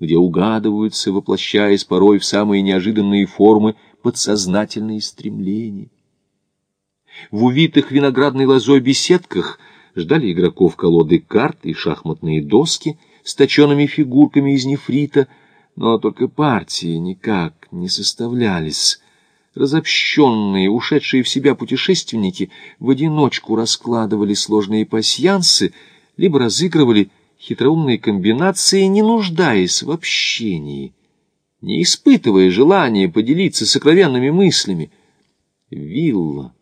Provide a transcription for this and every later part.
где угадываются, воплощаясь порой в самые неожиданные формы, подсознательные стремления. В увитых виноградной лозой беседках ждали игроков колоды карт и шахматные доски с точенными фигурками из нефрита, но только партии никак не составлялись. Разобщенные, ушедшие в себя путешественники в одиночку раскладывали сложные пасьянсы, либо разыгрывали хитроумные комбинации, не нуждаясь в общении, не испытывая желания поделиться сокровенными мыслями. Вилла,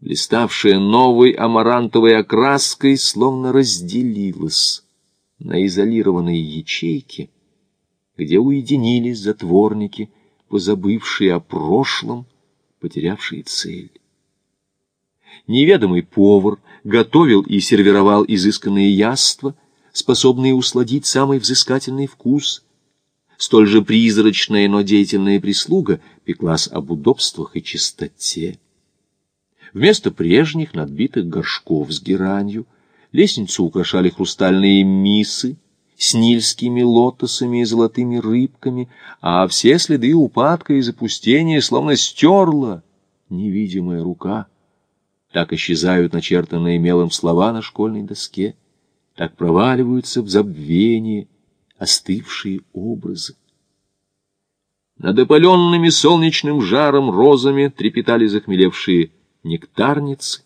блиставшая новой амарантовой окраской, словно разделилась на изолированные ячейки, где уединились затворники, позабывшие о прошлом, потерявшие цель. Неведомый повар готовил и сервировал изысканные яства, способные усладить самый взыскательный вкус. Столь же призрачная, но деятельная прислуга пеклась об удобствах и чистоте. Вместо прежних надбитых горшков с геранью лестницу украшали хрустальные мисы с нильскими лотосами и золотыми рыбками, а все следы упадка и запустения словно стерла невидимая рука — так исчезают начертанные мелом слова на школьной доске, так проваливаются в забвение остывшие образы. Над опаленными солнечным жаром розами трепетали захмелевшие нектарницы,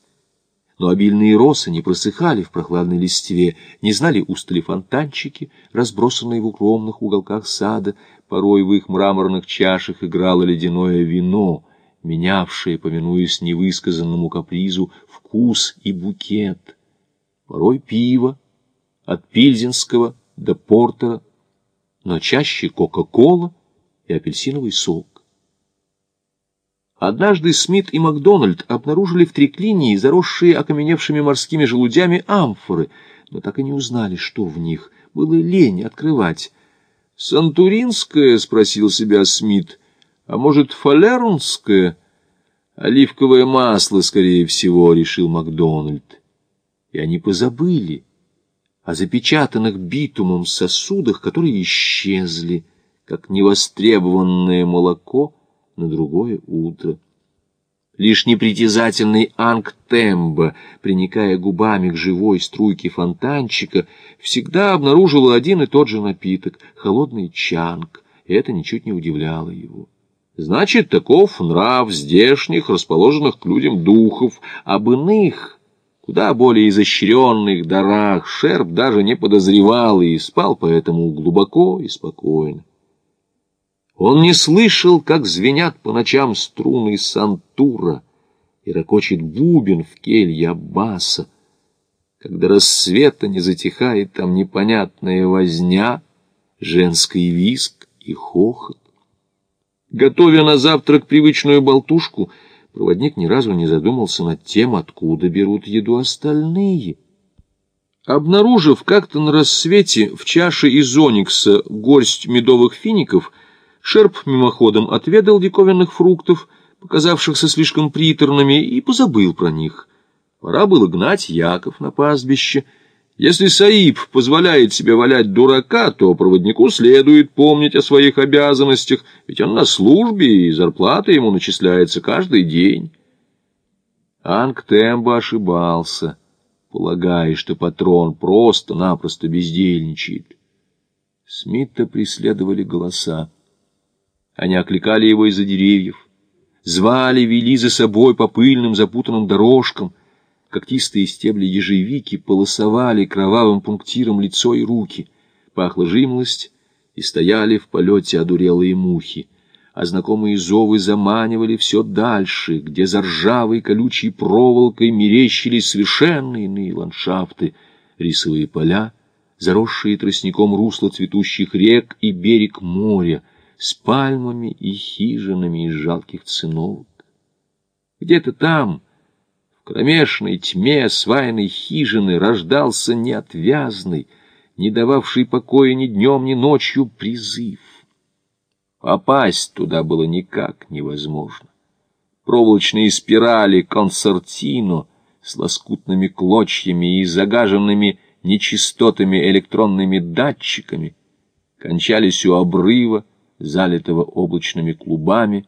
но обильные росы не просыхали в прохладной листве, не знали устали фонтанчики, разбросанные в укромных уголках сада, порой в их мраморных чашах играло ледяное вино — менявшее, поминуясь невысказанному капризу, вкус и букет. Порой пиво, от пильзенского до портера, но чаще кока-кола и апельсиновый сок. Однажды Смит и Макдональд обнаружили в триклинии заросшие окаменевшими морскими желудями амфоры, но так и не узнали, что в них. Было лень открывать. «Сантуринское?» — спросил себя Смит — а может, фалернское? Оливковое масло, скорее всего, решил Макдональд. И они позабыли о запечатанных битумом сосудах, которые исчезли, как невостребованное молоко на другое утро. Лишь непритязательный Ангтембо, приникая губами к живой струйке фонтанчика, всегда обнаруживал один и тот же напиток — холодный чанг, и это ничуть не удивляло его. Значит, таков нрав здешних, расположенных к людям духов, об иных, куда более изощренных дарах Шерп даже не подозревал и спал поэтому глубоко и спокойно. Он не слышал, как звенят по ночам струны сантура и ракочет бубен в келье Аббаса, когда рассвета не затихает там непонятная возня, женский виск и хохот. Готовя на завтрак привычную болтушку, проводник ни разу не задумался над тем, откуда берут еду остальные. Обнаружив как-то на рассвете в чаше из оникса горсть медовых фиников, Шерп мимоходом отведал диковинных фруктов, показавшихся слишком приторными, и позабыл про них. Пора было гнать Яков на пастбище — если Саиб позволяет себе валять дурака, то проводнику следует помнить о своих обязанностях, ведь он на службе, и зарплата ему начисляется каждый день. Ангтембо ошибался, полагая, что патрон просто-напросто бездельничает. Смита преследовали голоса. Они окликали его из-за деревьев, звали, вели за собой по пыльным запутанным дорожкам, Когтистые стебли ежевики полосовали кровавым пунктиром лицо и руки. Пахла жимлость, и стояли в полете одурелые мухи. А знакомые зовы заманивали все дальше, где за ржавой колючей проволокой мерещились совершенно иные ландшафты, рисовые поля, заросшие тростником русла цветущих рек и берег моря, с пальмами и хижинами из жалких циновок. Где-то там кромешной тьме свайной хижины рождался неотвязный, не дававший покоя ни днем, ни ночью призыв. Попасть туда было никак невозможно. Проволочные спирали концертино с лоскутными клочьями и загаженными нечистотами электронными датчиками кончались у обрыва, залитого облачными клубами,